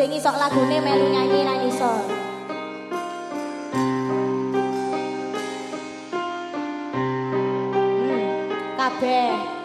Sing isok lagune melu nyanyi ra iso. Hmm. Kabeh.